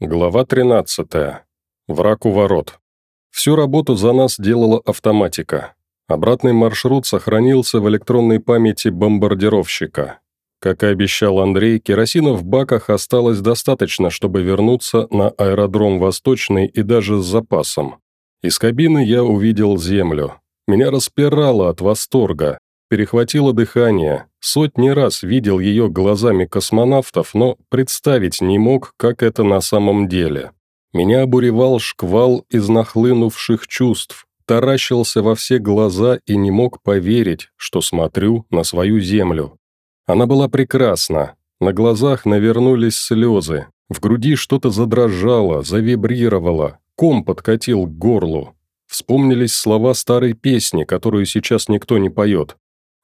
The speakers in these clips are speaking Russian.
Глава 13. Враг у ворот. Всю работу за нас делала автоматика. Обратный маршрут сохранился в электронной памяти бомбардировщика. Как и обещал Андрей, керосина в баках осталось достаточно, чтобы вернуться на аэродром Восточный и даже с запасом. Из кабины я увидел землю. Меня распирало от восторга. Перехватило дыхание. Сотни раз видел ее глазами космонавтов, но представить не мог, как это на самом деле. Меня обуревал шквал из нахлынувших чувств, таращился во все глаза и не мог поверить, что смотрю на свою землю. Она была прекрасна. На глазах навернулись слезы. В груди что-то задрожало, завибрировало. Ком подкатил к горлу. Вспомнились слова старой песни, которую сейчас никто не поет.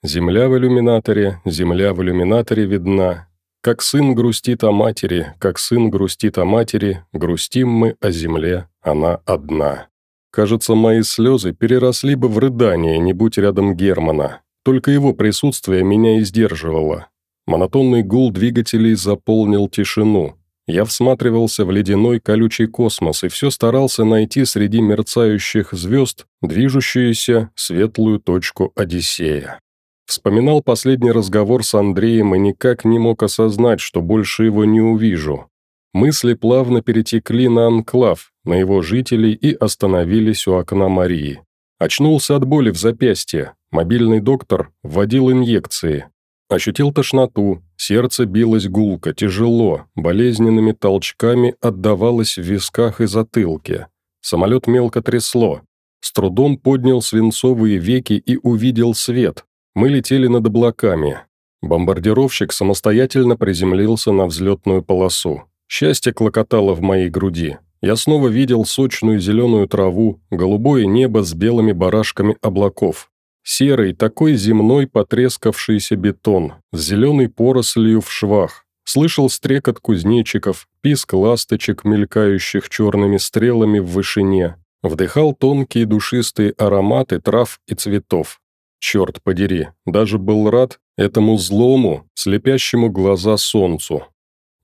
Земля в иллюминаторе, земля в иллюминаторе видна. Как сын грустит о матери, как сын грустит о матери, грустим мы о земле, она одна. Кажется, мои слезы переросли бы в рыдание, не будь рядом Германа. Только его присутствие меня и сдерживало. Монотонный гул двигателей заполнил тишину. Я всматривался в ледяной колючий космос и все старался найти среди мерцающих звезд движущуюся светлую точку Одиссея. Вспоминал последний разговор с Андреем и никак не мог осознать, что больше его не увижу. Мысли плавно перетекли на анклав, на его жителей и остановились у окна Марии. Очнулся от боли в запястье. Мобильный доктор вводил инъекции. Ощутил тошноту, сердце билось гулко, тяжело, болезненными толчками отдавалось в висках и затылке. Самолет мелко трясло. С трудом поднял свинцовые веки и увидел свет, мы летели над облаками. Бомбардировщик самостоятельно приземлился на взлетную полосу. Счастье клокотало в моей груди. Я снова видел сочную зеленую траву, голубое небо с белыми барашками облаков. Серый, такой земной потрескавшийся бетон, с зеленой порослью в швах. Слышал стрекот кузнечиков, писк ласточек, мелькающих черными стрелами в вышине. Вдыхал тонкие душистые ароматы трав и цветов. Черт подери, даже был рад этому злому, слепящему глаза солнцу.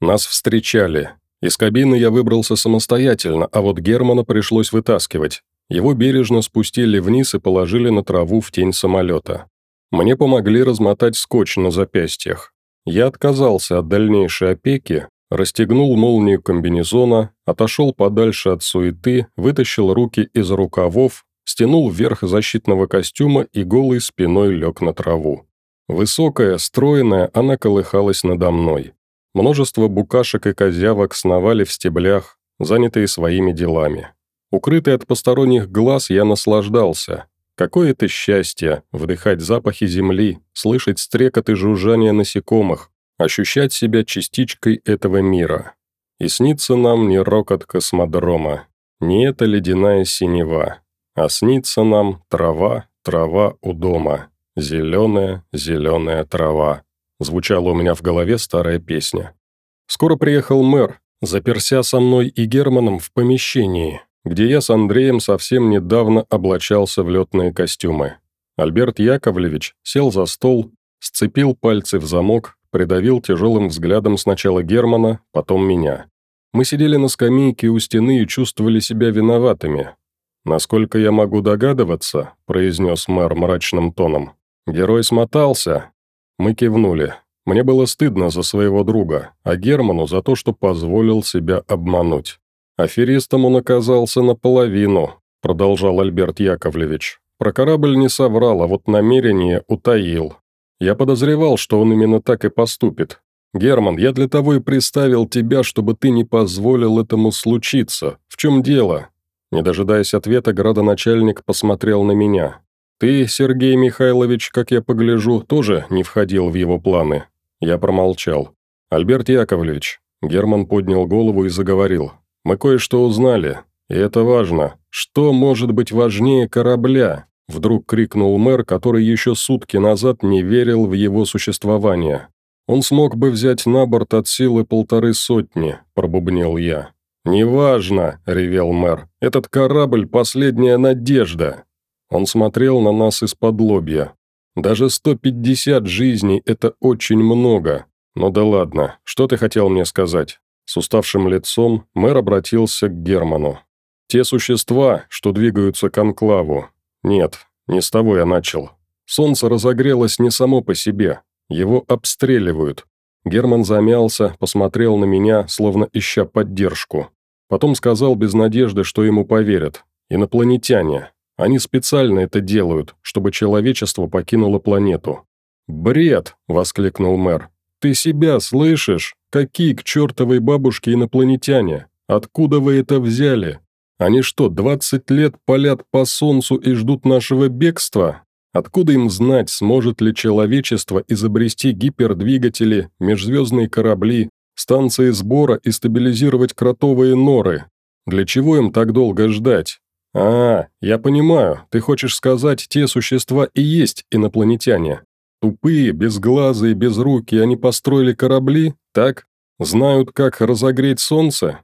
Нас встречали. Из кабины я выбрался самостоятельно, а вот Германа пришлось вытаскивать. Его бережно спустили вниз и положили на траву в тень самолета. Мне помогли размотать скотч на запястьях. Я отказался от дальнейшей опеки, расстегнул молнию комбинезона, отошел подальше от суеты, вытащил руки из рукавов, стянул вверх защитного костюма и голой спиной лег на траву. Высокая, стройная, она колыхалась надо мной. Множество букашек и козявок сновали в стеблях, занятые своими делами. Укрытый от посторонних глаз, я наслаждался. Какое это счастье – вдыхать запахи земли, слышать стрекот и жужжание насекомых, ощущать себя частичкой этого мира. И снится нам не рокот космодрома, не эта ледяная синева, а снится нам трава, трава у дома, зеленая, зеленая трава. Звучала у меня в голове старая песня. Скоро приехал мэр, заперся со мной и Германом в помещении, где я с Андреем совсем недавно облачался в летные костюмы. Альберт Яковлевич сел за стол, сцепил пальцы в замок, придавил тяжелым взглядом сначала Германа, потом меня. Мы сидели на скамейке у стены и чувствовали себя виноватыми, «Насколько я могу догадываться», – произнес мэр мрачным тоном, – «герой смотался». Мы кивнули. Мне было стыдно за своего друга, а Герману за то, что позволил себя обмануть. «Аферистом он оказался наполовину», – продолжал Альберт Яковлевич. «Про корабль не соврал, а вот намерение утаил. Я подозревал, что он именно так и поступит. Герман, я для того и приставил тебя, чтобы ты не позволил этому случиться. В чем дело? Не дожидаясь ответа, градоначальник посмотрел на меня. «Ты, Сергей Михайлович, как я погляжу, тоже не входил в его планы?» Я промолчал. «Альберт Яковлевич». Герман поднял голову и заговорил. «Мы кое-что узнали, и это важно. Что может быть важнее корабля?» Вдруг крикнул мэр, который еще сутки назад не верил в его существование. «Он смог бы взять на борт от силы полторы сотни», – пробубнил я. «Неважно», — ревел мэр, — «этот корабль — последняя надежда». Он смотрел на нас из-под лобья. «Даже 150 жизней — это очень много. Ну да ладно, что ты хотел мне сказать?» С уставшим лицом мэр обратился к Герману. «Те существа, что двигаются к анклаву. Нет, не с того я начал. Солнце разогрелось не само по себе. Его обстреливают. Герман замялся, посмотрел на меня, словно ища поддержку. Потом сказал без надежды, что ему поверят. Инопланетяне. Они специально это делают, чтобы человечество покинуло планету. «Бред!» – воскликнул мэр. «Ты себя слышишь? Какие к чертовой бабушке инопланетяне? Откуда вы это взяли? Они что, 20 лет палят по солнцу и ждут нашего бегства? Откуда им знать, сможет ли человечество изобрести гипердвигатели, межзвездные корабли, станции сбора и стабилизировать кротовые норы? Для чего им так долго ждать? А, я понимаю, ты хочешь сказать, те существа и есть инопланетяне. Тупые, безглазые, безрукие, они построили корабли, так? Знают, как разогреть солнце?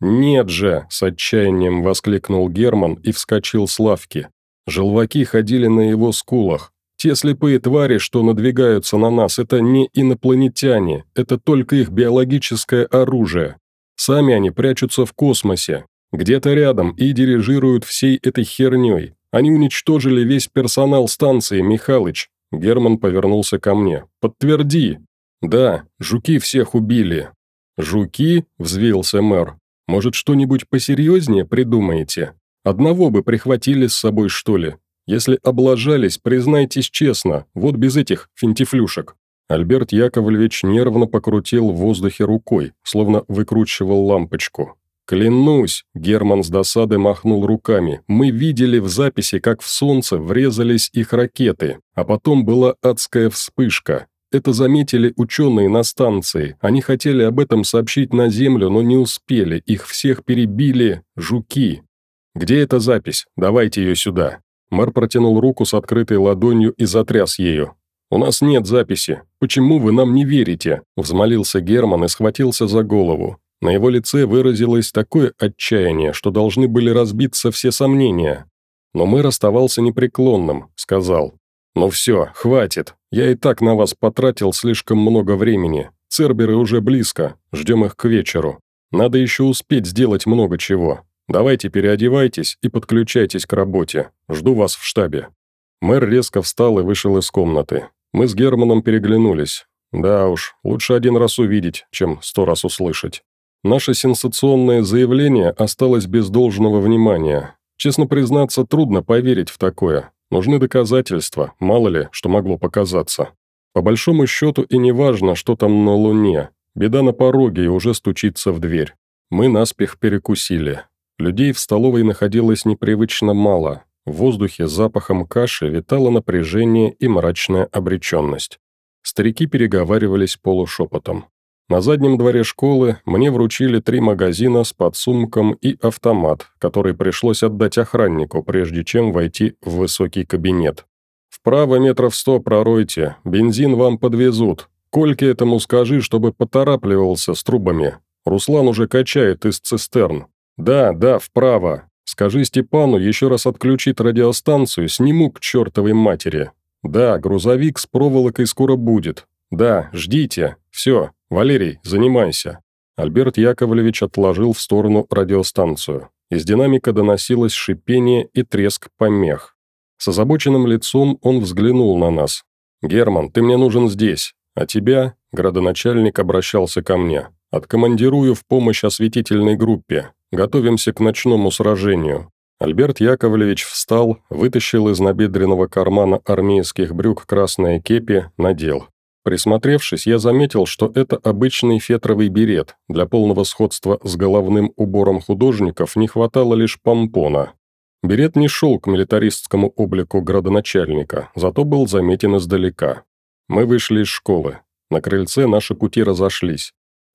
Нет же, с отчаянием воскликнул Герман и вскочил с лавки. Желваки ходили на его скулах. Те слепые твари, что надвигаются на нас, это не инопланетяне, это только их биологическое оружие. Сами они прячутся в космосе, где-то рядом и дирижируют всей этой херней. Они уничтожили весь персонал станции, Михалыч. Герман повернулся ко мне. «Подтверди». «Да, жуки всех убили». «Жуки?» – взвился мэр. «Может, что-нибудь посерьезнее придумаете?» Одного бы прихватили с собой, что ли? Если облажались, признайтесь честно, вот без этих финтифлюшек». Альберт Яковлевич нервно покрутил в воздухе рукой, словно выкручивал лампочку. «Клянусь!» – Герман с досады махнул руками. «Мы видели в записи, как в солнце врезались их ракеты, а потом была адская вспышка. Это заметили ученые на станции. Они хотели об этом сообщить на Землю, но не успели. Их всех перебили жуки. «Где эта запись? Давайте ее сюда». Мэр протянул руку с открытой ладонью и затряс ею. «У нас нет записи. Почему вы нам не верите?» Взмолился Герман и схватился за голову. На его лице выразилось такое отчаяние, что должны были разбиться все сомнения. Но мэр оставался непреклонным, сказал. «Ну все, хватит. Я и так на вас потратил слишком много времени. Церберы уже близко. Ждем их к вечеру. Надо еще успеть сделать много чего. Давайте переодевайтесь и подключайтесь к работе. Жду вас в штабе». Мэр резко встал и вышел из комнаты. Мы с Германом переглянулись. Да уж, лучше один раз увидеть, чем сто раз услышать. Наше сенсационное заявление осталось без должного внимания. Честно признаться, трудно поверить в такое. Нужны доказательства, мало ли, что могло показаться. По большому счету и не важно, что там на Луне. Беда на пороге и уже стучится в дверь. Мы наспех перекусили. Людей в столовой находилось непривычно мало. В воздухе запахом каши витало напряжение и мрачная обреченность. Старики переговаривались полушепотом. На заднем дворе школы мне вручили три магазина с подсумком и автомат, который пришлось отдать охраннику, прежде чем войти в высокий кабинет. «Вправо метров сто проройте, бензин вам подвезут. Кольке этому скажи, чтобы поторапливался с трубами. Руслан уже качает из цистерн. «Да, да, вправо. Скажи Степану еще раз отключить радиостанцию, сниму к чертовой матери. Да, грузовик с проволокой скоро будет. Да, ждите. Все, Валерий, занимайся». Альберт Яковлевич отложил в сторону радиостанцию. Из динамика доносилось шипение и треск помех. С озабоченным лицом он взглянул на нас. «Герман, ты мне нужен здесь, а тебя...» Градоначальник обращался ко мне. «Откомандирую в помощь осветительной группе. Готовимся к ночному сражению». Альберт Яковлевич встал, вытащил из набедренного кармана армейских брюк красное кепи, надел. Присмотревшись, я заметил, что это обычный фетровый берет. Для полного сходства с головным убором художников не хватало лишь помпона. Берет не шел к милитаристскому облику градоначальника, зато был заметен издалека. Мы вышли из школы. На крыльце наши пути разошлись.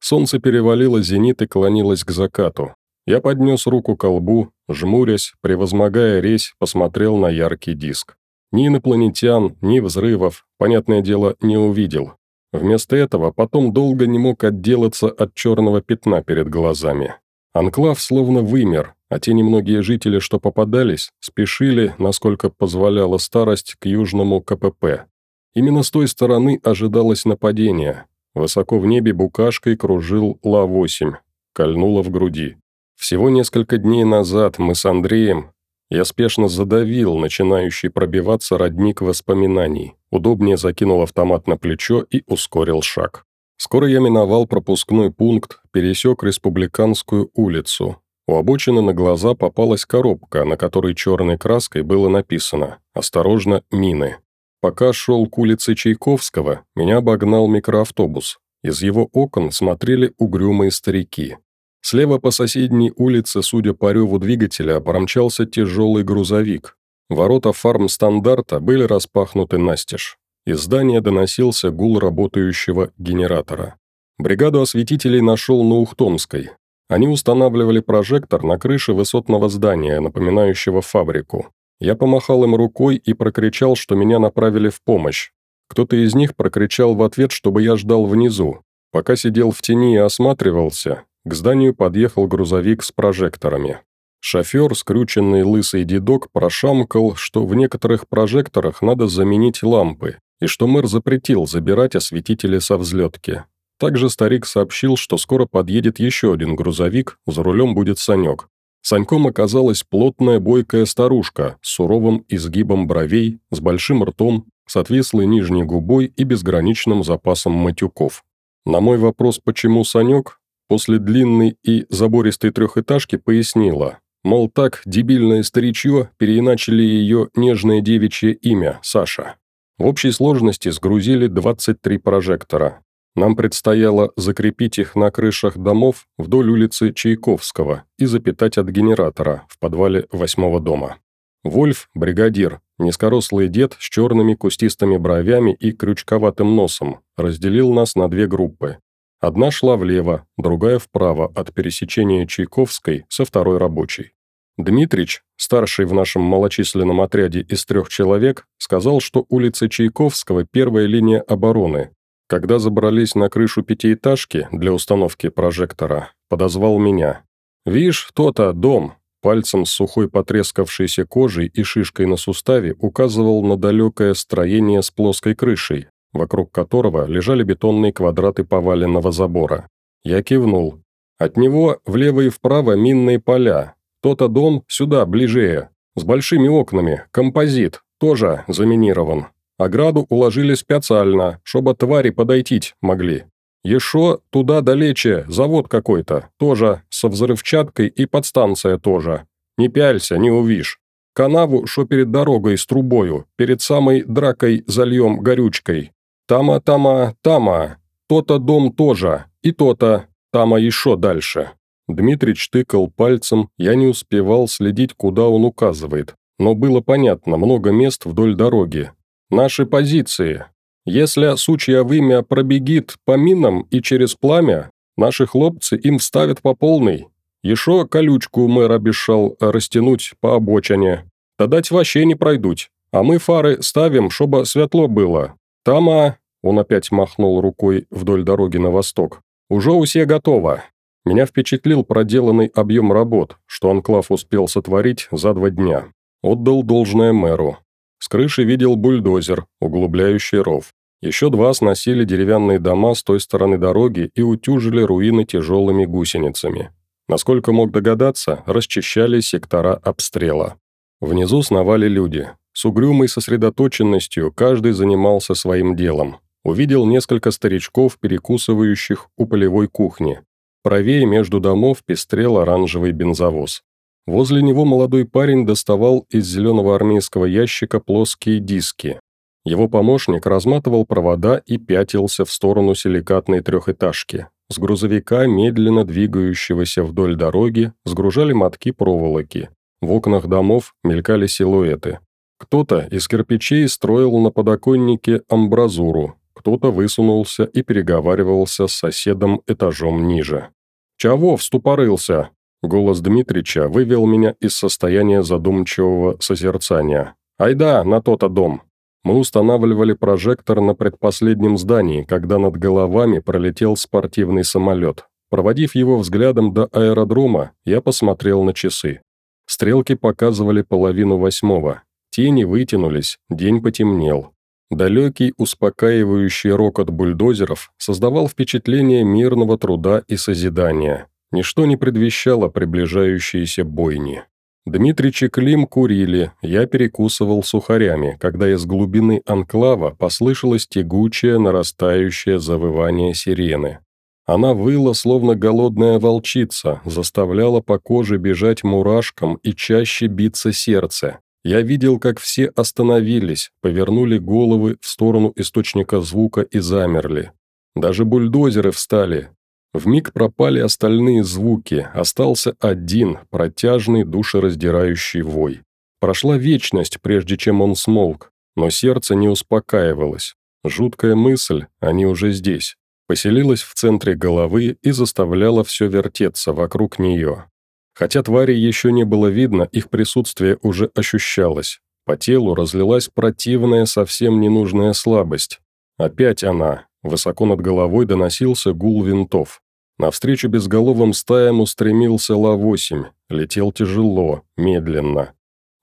Солнце перевалило зенит и клонилось к закату. Я поднес руку к лбу, жмурясь, превозмогая резь, посмотрел на яркий диск. Ни инопланетян, ни взрывов, понятное дело, не увидел. Вместо этого потом долго не мог отделаться от черного пятна перед глазами. Анклав словно вымер, а те немногие жители, что попадались, спешили, насколько позволяла старость, к южному КПП. Именно с той стороны ожидалось нападение. Высоко в небе букашкой кружил Ла-8, кольнуло в груди. Всего несколько дней назад мы с Андреем я спешно задавил начинающий пробиваться родник воспоминаний, удобнее закинул автомат на плечо и ускорил шаг. Скоро я миновал пропускной пункт, пересек Республиканскую улицу. У обочины на глаза попалась коробка, на которой черной краской было написано «Осторожно, мины». Пока шел к улице Чайковского, меня обогнал микроавтобус. Из его окон смотрели угрюмые старики. Слева по соседней улице, судя по реву двигателя, промчался тяжелый грузовик. Ворота фарм-стандарта были распахнуты настежь. Из здания доносился гул работающего генератора. Бригаду осветителей нашел на Ухтомской. Они устанавливали прожектор на крыше высотного здания, напоминающего фабрику. Я помахал им рукой и прокричал, что меня направили в помощь. Кто-то из них прокричал в ответ, чтобы я ждал внизу. Пока сидел в тени и осматривался, к зданию подъехал грузовик с прожекторами. Шофер, скрюченный лысый дедок, прошамкал, что в некоторых прожекторах надо заменить лампы, и что мэр запретил забирать осветители со взлетки. Также старик сообщил, что скоро подъедет еще один грузовик, за рулем будет Санек. Саньком оказалась плотная бойкая старушка с суровым изгибом бровей, с большим ртом, с отвислой нижней губой и безграничным запасом матюков. На мой вопрос «почему Санек?» после длинной и забористой трехэтажки пояснила, мол, так дебильное старичье переиначили ее нежное девичье имя, Саша. В общей сложности сгрузили 23 прожектора. Нам предстояло закрепить их на крышах домов вдоль улицы Чайковского и запитать от генератора в подвале восьмого дома. Вольф, бригадир, низкорослый дед с черными кустистыми бровями и крючковатым носом, разделил нас на две группы. Одна шла влево, другая вправо от пересечения Чайковской со второй рабочей. Дмитрич, старший в нашем малочисленном отряде из трех человек, сказал, что улица Чайковского – первая линия обороны. Когда забрались на крышу пятиэтажки для установки прожектора, подозвал меня. «Вишь, то-то, дом!» Пальцем с сухой потрескавшейся кожей и шишкой на суставе указывал на далекое строение с плоской крышей, вокруг которого лежали бетонные квадраты поваленного забора. Я кивнул. От него влево и вправо минные поля. То-то дом сюда, ближе, с большими окнами, композит, тоже заминирован. Ограду уложили специально, чтобы твари подойтить могли. Еще туда далече завод какой-то, тоже со взрывчаткой и подстанция тоже. Не пялься, не увишь. Канаву, что перед дорогой с трубою, перед самой дракой зальем горючкой. Тама, тама, тама. То-то дом тоже. И то-то. Тама еще дальше. Дмитрич тыкал пальцем, я не успевал следить, куда он указывает. Но было понятно, много мест вдоль дороги. Наши позиции. Если сучья вымя пробегит по минам и через пламя, наши хлопцы им вставят по полной. Еще колючку мэр обещал растянуть по обочине. Дать вообще не пройдут. А мы фары ставим, чтобы светло было. «Тама!» – он опять махнул рукой вдоль дороги на восток. «Уже усе готово!» Меня впечатлил проделанный объем работ, что Анклав успел сотворить за два дня. Отдал должное мэру. С крыши видел бульдозер, углубляющий ров. Еще два сносили деревянные дома с той стороны дороги и утюжили руины тяжелыми гусеницами. Насколько мог догадаться, расчищали сектора обстрела. Внизу сновали люди. С угрюмой сосредоточенностью каждый занимался своим делом. Увидел несколько старичков, перекусывающих у полевой кухни. Правее между домов пестрел оранжевый бензовоз. Возле него молодой парень доставал из зеленого армейского ящика плоские диски. Его помощник разматывал провода и пятился в сторону силикатной трехэтажки. С грузовика, медленно двигающегося вдоль дороги, сгружали мотки проволоки. В окнах домов мелькали силуэты. Кто-то из кирпичей строил на подоконнике амбразуру, кто-то высунулся и переговаривался с соседом этажом ниже. «Чего вступорылся?» Голос Дмитрича вывел меня из состояния задумчивого созерцания. «Айда, на то-то дом!» Мы устанавливали прожектор на предпоследнем здании, когда над головами пролетел спортивный самолет. Проводив его взглядом до аэродрома, я посмотрел на часы. Стрелки показывали половину восьмого. Тени вытянулись, день потемнел. Далекий, успокаивающий рокот бульдозеров создавал впечатление мирного труда и созидания. Ничто не предвещало приближающиеся бойни. Дмитрич и Клим курили, я перекусывал сухарями, когда из глубины анклава послышалось тягучее, нарастающее завывание сирены. Она выла, словно голодная волчица, заставляла по коже бежать мурашкам и чаще биться сердце. Я видел, как все остановились, повернули головы в сторону источника звука и замерли. Даже бульдозеры встали, Вмиг пропали остальные звуки, остался один, протяжный, душераздирающий вой. Прошла вечность, прежде чем он смолк, но сердце не успокаивалось. Жуткая мысль, они уже здесь, поселилась в центре головы и заставляла все вертеться вокруг нее. Хотя твари еще не было видно, их присутствие уже ощущалось. По телу разлилась противная, совсем ненужная слабость. Опять она. Высоко над головой доносился гул винтов. Навстречу безголовым стаям устремился Ла-8, летел тяжело, медленно.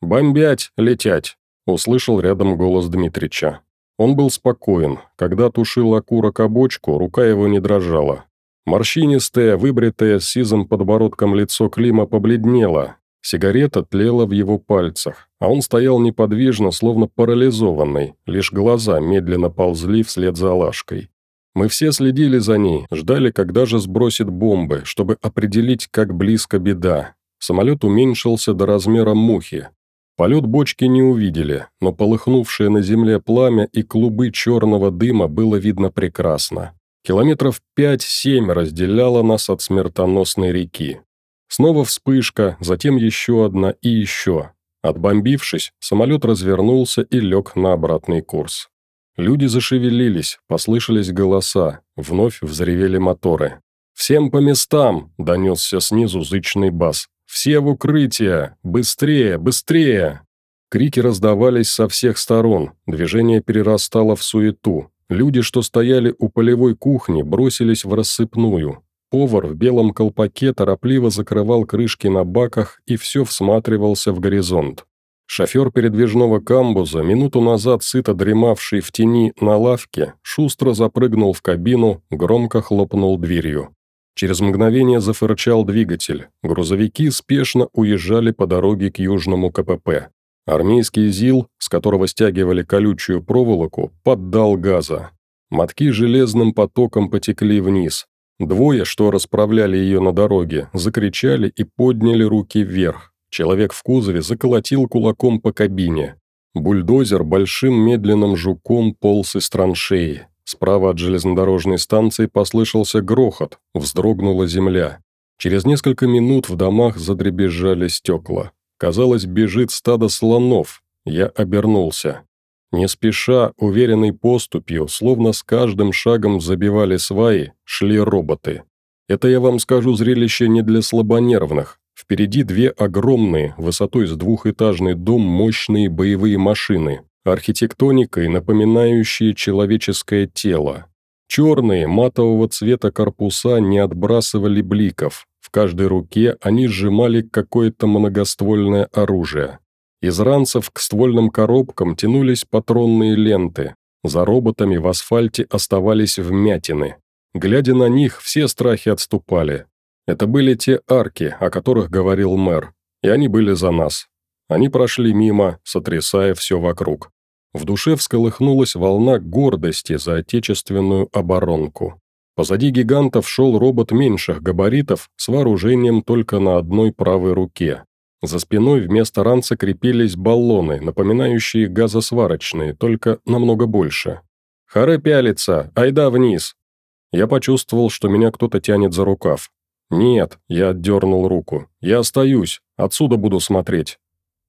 «Бомбять, летять!» – услышал рядом голос Дмитрича. Он был спокоен. Когда тушил окурок о бочку, рука его не дрожала. Морщинистое, выбритое с сизым подбородком лицо Клима побледнело. Сигарета тлела в его пальцах, а он стоял неподвижно, словно парализованный, лишь глаза медленно ползли вслед за Алашкой. Мы все следили за ней, ждали, когда же сбросит бомбы, чтобы определить, как близко беда. Самолет уменьшился до размера мухи. Полет бочки не увидели, но полыхнувшее на земле пламя и клубы черного дыма было видно прекрасно. Километров 5-7 разделяло нас от смертоносной реки. Снова вспышка, затем еще одна и еще. Отбомбившись, самолет развернулся и лег на обратный курс. Люди зашевелились, послышались голоса, вновь взревели моторы. «Всем по местам!» – донесся снизу зычный бас. «Все в укрытие! Быстрее, быстрее!» Крики раздавались со всех сторон, движение перерастало в суету. Люди, что стояли у полевой кухни, бросились в рассыпную. Повар в белом колпаке торопливо закрывал крышки на баках и все всматривался в горизонт. Шофер передвижного камбуза, минуту назад сыто дремавший в тени на лавке, шустро запрыгнул в кабину, громко хлопнул дверью. Через мгновение зафырчал двигатель. Грузовики спешно уезжали по дороге к южному КПП. Армейский ЗИЛ, с которого стягивали колючую проволоку, поддал газа. Мотки железным потоком потекли вниз. Двое, что расправляли ее на дороге, закричали и подняли руки вверх. Человек в кузове заколотил кулаком по кабине. Бульдозер большим медленным жуком полз из траншеи. Справа от железнодорожной станции послышался грохот, вздрогнула земля. Через несколько минут в домах задребезжали стекла. Казалось, бежит стадо слонов. Я обернулся. Не спеша, уверенной поступью, словно с каждым шагом забивали сваи, шли роботы. Это, я вам скажу, зрелище не для слабонервных. Впереди две огромные, высотой с двухэтажный дом мощные боевые машины, архитектоникой напоминающие человеческое тело. Черные, матового цвета корпуса не отбрасывали бликов, в каждой руке они сжимали какое-то многоствольное оружие. Из ранцев к ствольным коробкам тянулись патронные ленты, за роботами в асфальте оставались вмятины. Глядя на них, все страхи отступали, это были те арки, о которых говорил мэр, и они были за нас. Они прошли мимо, сотрясая все вокруг. В душе всколыхнулась волна гордости за отечественную оборонку. Позади гигантов шел робот меньших габаритов с вооружением только на одной правой руке. За спиной вместо ранца крепились баллоны, напоминающие газосварочные, только намного больше. «Харе пялится! Айда вниз!» Я почувствовал, что меня кто-то тянет за рукав. «Нет», — я отдернул руку. «Я остаюсь. Отсюда буду смотреть».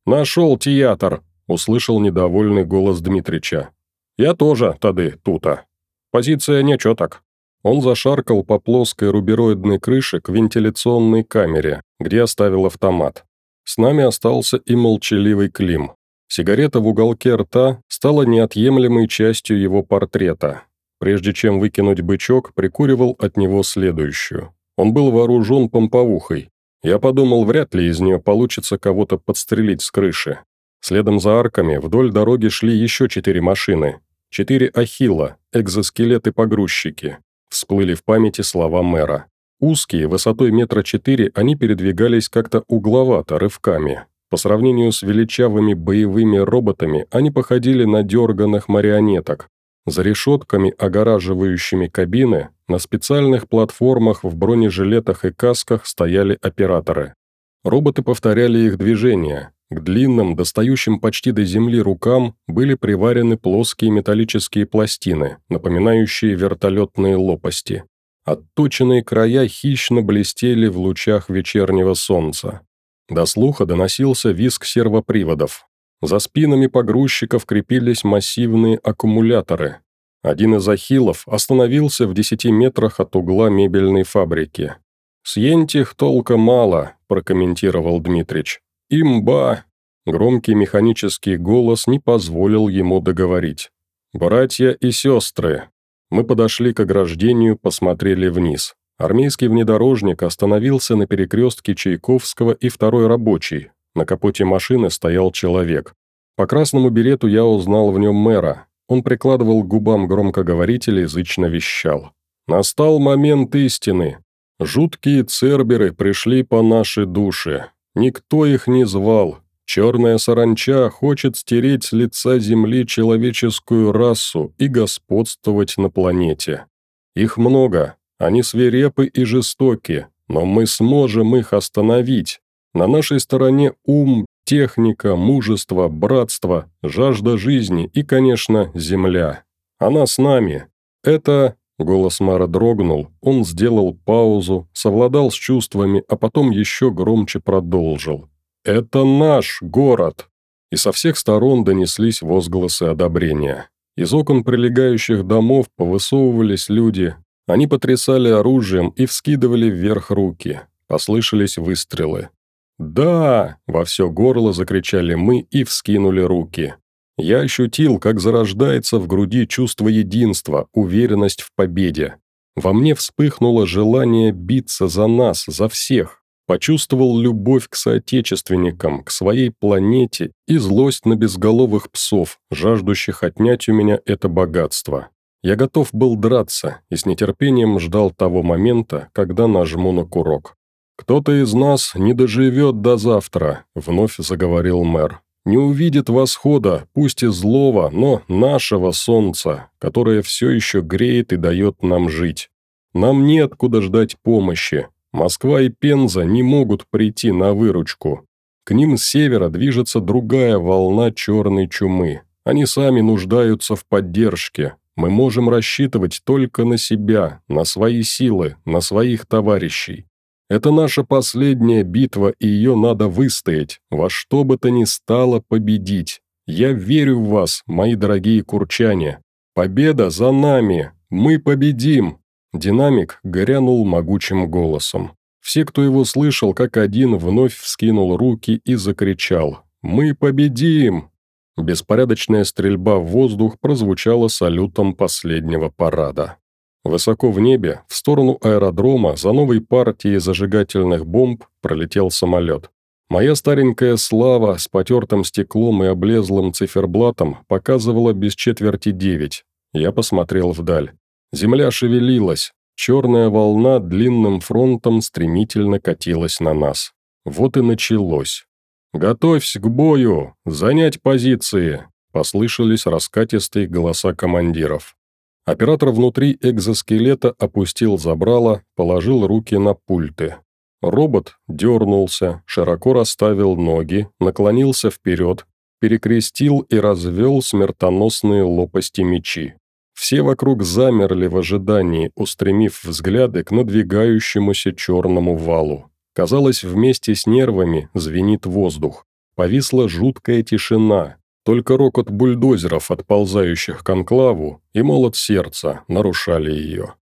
«Нашел театр», — услышал недовольный голос Дмитрича. «Я тоже, тады, тута. Позиция нечё так». Он зашаркал по плоской рубероидной крыше к вентиляционной камере, где оставил автомат. С нами остался и молчаливый Клим. Сигарета в уголке рта стала неотъемлемой частью его портрета. Прежде чем выкинуть бычок, прикуривал от него следующую. Он был вооружен помповухой. Я подумал, вряд ли из нее получится кого-то подстрелить с крыши. Следом за арками вдоль дороги шли еще четыре машины. Четыре ахилла, экзоскелеты-погрузчики. Всплыли в памяти слова мэра. Узкие, высотой метра четыре, они передвигались как-то угловато, рывками. По сравнению с величавыми боевыми роботами, они походили на дерганых марионеток. За решетками, огораживающими кабины, на специальных платформах в бронежилетах и касках стояли операторы. Роботы повторяли их движения. К длинным, достающим почти до земли рукам были приварены плоские металлические пластины, напоминающие вертолетные лопасти. Отточенные края хищно блестели в лучах вечернего солнца. До слуха доносился визг сервоприводов. За спинами погрузчиков крепились массивные аккумуляторы. Один из ахиллов остановился в десяти метрах от угла мебельной фабрики. «С Ентих толка мало», – прокомментировал Дмитрич. «Имба!» Громкий механический голос не позволил ему договорить. «Братья и сестры!» Мы подошли к ограждению, посмотрели вниз. Армейский внедорожник остановился на перекрестке Чайковского и второй рабочий. На капоте машины стоял человек. По красному берету я узнал в нем мэра. Он прикладывал к губам громкоговоритель и язычно вещал. «Настал момент истины. Жуткие церберы пришли по нашей душе. Никто их не звал. Черная саранча хочет стереть с лица Земли человеческую расу и господствовать на планете. Их много, они свирепы и жестоки, но мы сможем их остановить. На нашей стороне ум, техника, мужество, братство, жажда жизни и, конечно, земля. Она с нами. Это Голос Мара дрогнул, он сделал паузу, совладал с чувствами, а потом еще громче продолжил. «Это наш город!» И со всех сторон донеслись возгласы одобрения. Из окон прилегающих домов повысовывались люди. Они потрясали оружием и вскидывали вверх руки. Послышались выстрелы. «Да!» – во все горло закричали мы и вскинули руки. Я ощутил, как зарождается в груди чувство единства, уверенность в победе. Во мне вспыхнуло желание биться за нас, за всех. Почувствовал любовь к соотечественникам, к своей планете и злость на безголовых псов, жаждущих отнять у меня это богатство. Я готов был драться и с нетерпением ждал того момента, когда нажму на курок. «Кто-то из нас не доживет до завтра», — вновь заговорил мэр не увидит восхода, пусть и злого, но нашего солнца, которое все еще греет и дает нам жить. Нам нет куда ждать помощи. Москва и Пенза не могут прийти на выручку. К ним с севера движется другая волна черной чумы. Они сами нуждаются в поддержке. Мы можем рассчитывать только на себя, на свои силы, на своих товарищей. Это наша последняя битва, и ее надо выстоять, во что бы то ни стало победить. Я верю в вас, мои дорогие курчане. Победа за нами! Мы победим!» Динамик горянул могучим голосом. Все, кто его слышал, как один, вновь вскинул руки и закричал «Мы победим!». Беспорядочная стрельба в воздух прозвучала салютом последнего парада. Высоко в небе, в сторону аэродрома, за новой партией зажигательных бомб пролетел самолет. Моя старенькая слава с потертым стеклом и облезлым циферблатом показывала без четверти девять. Я посмотрел вдаль. Земля шевелилась. Черная волна длинным фронтом стремительно катилась на нас. Вот и началось. «Готовься к бою! Занять позиции!» Послышались раскатистые голоса командиров. Оператор внутри экзоскелета опустил забрало, положил руки на пульты. Робот дернулся, широко расставил ноги, наклонился вперед, перекрестил и развел смертоносные лопасти мечи. Все вокруг замерли в ожидании, устремив взгляды к надвигающемуся черному валу. Казалось, вместе с нервами звенит воздух. Повисла жуткая тишина, только рокот бульдозеров, отползающих к анклаву, и молот сердца нарушали ее.